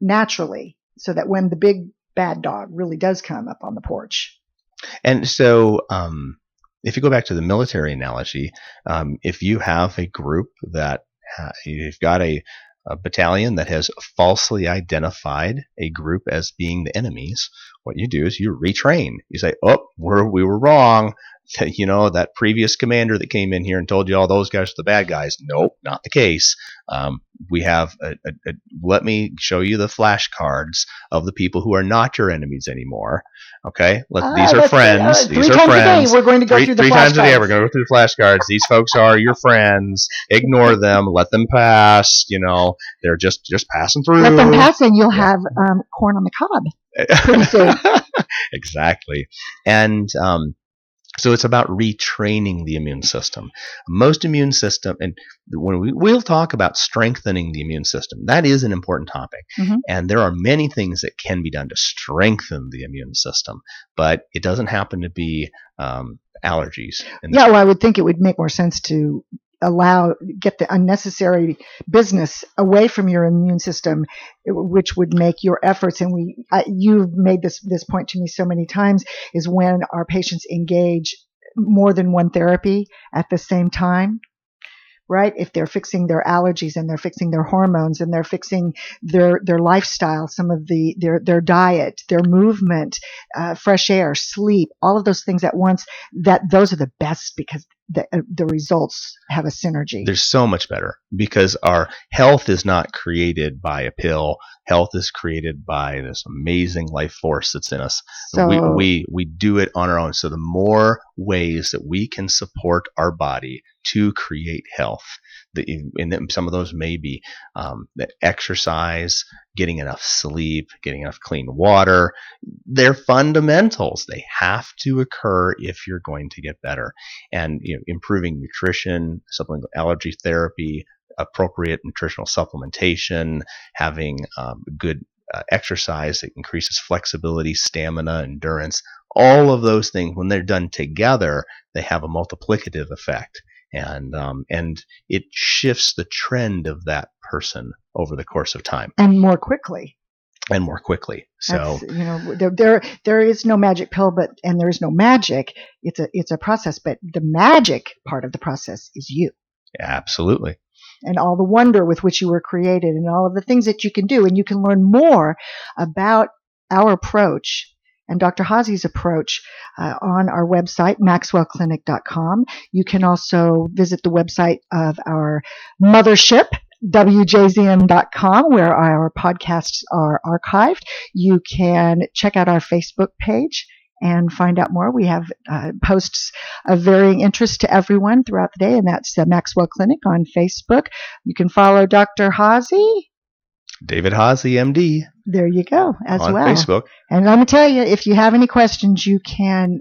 naturally so that when the big bad dog really does come up on the porch, And so, um, if you go back to the military analogy, um, if you have a group that ha- you've got a, a battalion that has falsely identified a group as being the enemies, what you do is you retrain. You say, "Oh, we're, we were wrong." [LAUGHS] You know that previous commander that came in here and told you all those guys are the bad guys. Nope, not the case. Um, we have. A, a, a, let me show you the flashcards of the people who are not your enemies anymore. Okay, Let, Ah, these are friends. uh, these three are times a day friends. we're going to go three, through the three times a day. We're going to go through the flashcards. These folks are your friends. Ignore them. Let them pass. You know, they're just just passing through. let them pass and you'll have um, corn on the cob [LAUGHS] exactly. And um, so it's about retraining the immune system. Most immune system, and when we we'll talk about strengthening the immune system, that is an important topic. Mhm. And there are many things that can be done to strengthen the immune system, but it doesn't happen to be um, allergies. Yeah, well, I would think it would make more sense to allow get the unnecessary business away from your immune system, which would make your efforts. And we, you've made this this point to me so many times is when our patients engage more than one therapy at the same time. Right? If they're fixing their allergies and they're fixing their hormones and they're fixing their their lifestyle, some of the their their diet, their movement, uh, fresh air, sleep, all of those things at once, that those are the best because the uh, the results have a synergy. There's so much better because our health is not created by a pill. Health is created by this amazing life force that's in us. we, we we do it on our own. So the more ways that we can support our body to create health, the, and some of those may be um, exercise, getting enough sleep, getting enough clean water. They're fundamentals. They have to occur if you're going to get better. And you know, improving nutrition, supplemental allergy therapy, appropriate nutritional supplementation, having um, good uh, exercise that increases flexibility, stamina, endurance. All of those things, when they're done together, they have a multiplicative effect, and um, and it shifts the trend of that person over the course of time and more quickly. and more quickly. So That's, you know, there, there there is no magic pill, but and there is no magic. It's a it's a process, but the magic part of the process is you absolutely. and all the wonder with which you were created, and all of the things that you can do, and you can learn more about our approach and Dr. Haase's approach uh, on our website, maxwellclinic.com. You can also visit the website of our mothership, wjzm.com, where our podcasts are archived. You can check out our Facebook page and find out more. We have uh, posts of varying interest to everyone throughout the day, and that's the Maxwell Clinic on Facebook. You can follow Dr. Haase. David Haase, MD. There you go, as on well. Facebook And let me tell you, if you have any questions, you can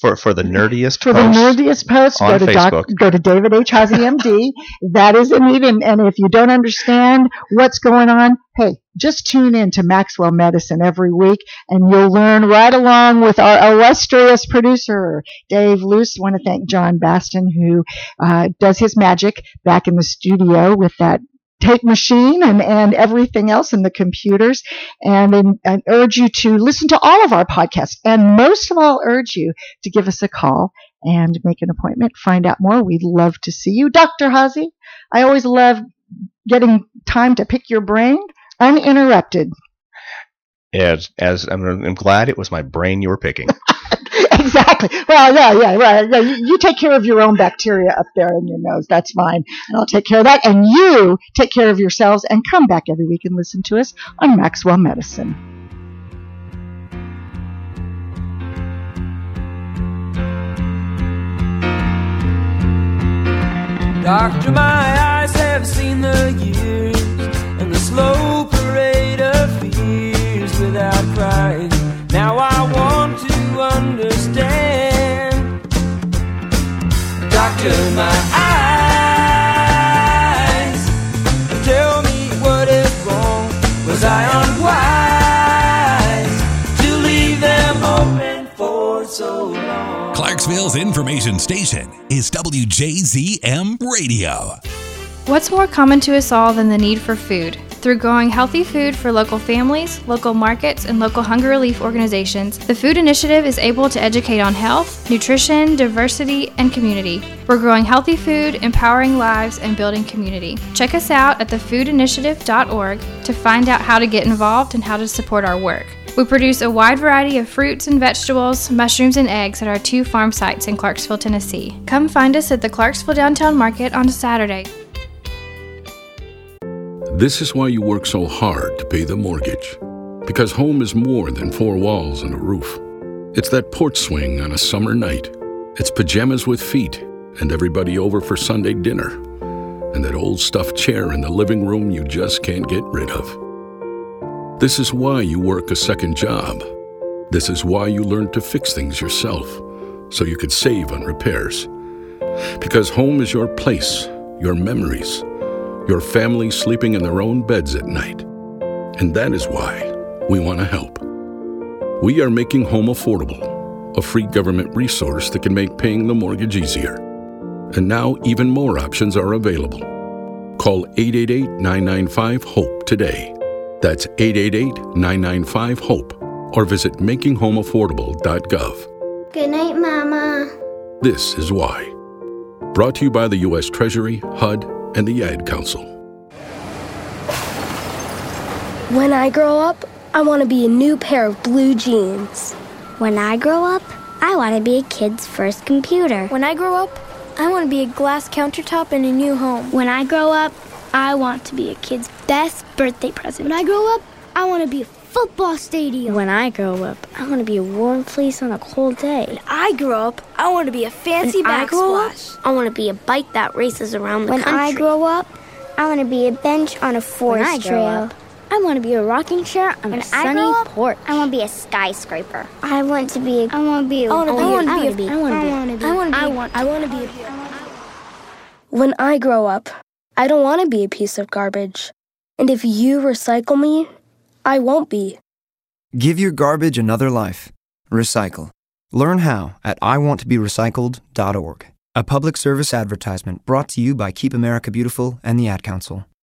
for for the nerdiest for post the nerdiest post, go to doc, go to David H. Haase MD. [LAUGHS] that is a even, And, and if you don't understand what's going on, hey, just tune in to Maxwell Medicine every week and you'll learn right along with our illustrious producer, Dave Luce. want to thank John Baston who uh, does his magic back in the studio with that tape machine and, and everything else in the computers and, and, and urge you to listen to all of our podcasts and most of all urge you to give us a call and make an appointment. Find out more. We'd love to see you. Dr Haase i always love getting time to pick your brain uninterrupted. As as I'm, I'm glad it was my brain you were picking. [LAUGHS] exactly. Well, yeah, yeah, right. Yeah, you, you take care of your own bacteria up there in your nose. That's fine. And I'll take care of that. And you take care of yourselves and come back every week and listen to us on Maxwell Medicine. Doctor, my eyes have seen the years and the slow parade of fears without crying. Now I My eyes tell me what is wrong. Was I unwise to leave them open for so long? Clarksville's information station is WJZM Radio. What's more common to us all than the need for food? Through growing healthy food for local families, local markets, and local hunger relief organizations, the Food Initiative is able to educate on health, nutrition, diversity, and community. We're growing healthy food, empowering lives, and building community. Check us out at thefoodinitiative.org to find out how to get involved and how to support our work. We produce a wide variety of fruits and vegetables, mushrooms, and eggs at our two farm sites in Clarksville, Tennessee. Come find us at the Clarksville Downtown Market on Saturday. This is why you work so hard to pay the mortgage. Because home is more than four walls and a roof. It's that porch swing on a summer night. It's pajamas with feet and everybody over for Sunday dinner. And that old stuffed chair in the living room you just can't get rid of. This is why you work a second job. This is why you learn to fix things yourself so you could save on repairs. Because home is your place, your memories, your family sleeping in their own beds at night. And that is why we want to help. We are making home affordable, a free government resource that can make paying the mortgage easier. And now even more options are available. Call 888 995 HOPE today. That's 888 995 HOPE or visit makinghomeaffordable.gov. Good night, Mama. This is why. Brought to you by the U.S. Treasury, HUD, and the Ad Council. When I grow up, I want to be a new pair of blue jeans. When I grow up, I want to be a kid's first computer. When I grow up, I want to be a glass countertop in a new home. When I grow up, I want to be a kid's best birthday present. When I grow up, I want to be a football stadium. When I grow up, I want to be a warm fleece on a cold day. When I grow up, I want to be a fancy when I grow up. I want to be a bike that races around the When country. When I grow up, I want to be a bench on a forest when I grow trail. up, I want to be a rocking chair on When a I sunny grow up, porch. I want to be a skyscraper. I want to be. A, I want to be. A, I want to be. I want to be. I want to be. I want to be. I want to be. I want to be. When I grow up, I don't want to be a piece of garbage. And if you recycle me, I won't be. Give your garbage another life. Recycle. Learn how at iwanttoberecycled.org. A public service advertisement brought to you by Keep America Beautiful and the Ad Council.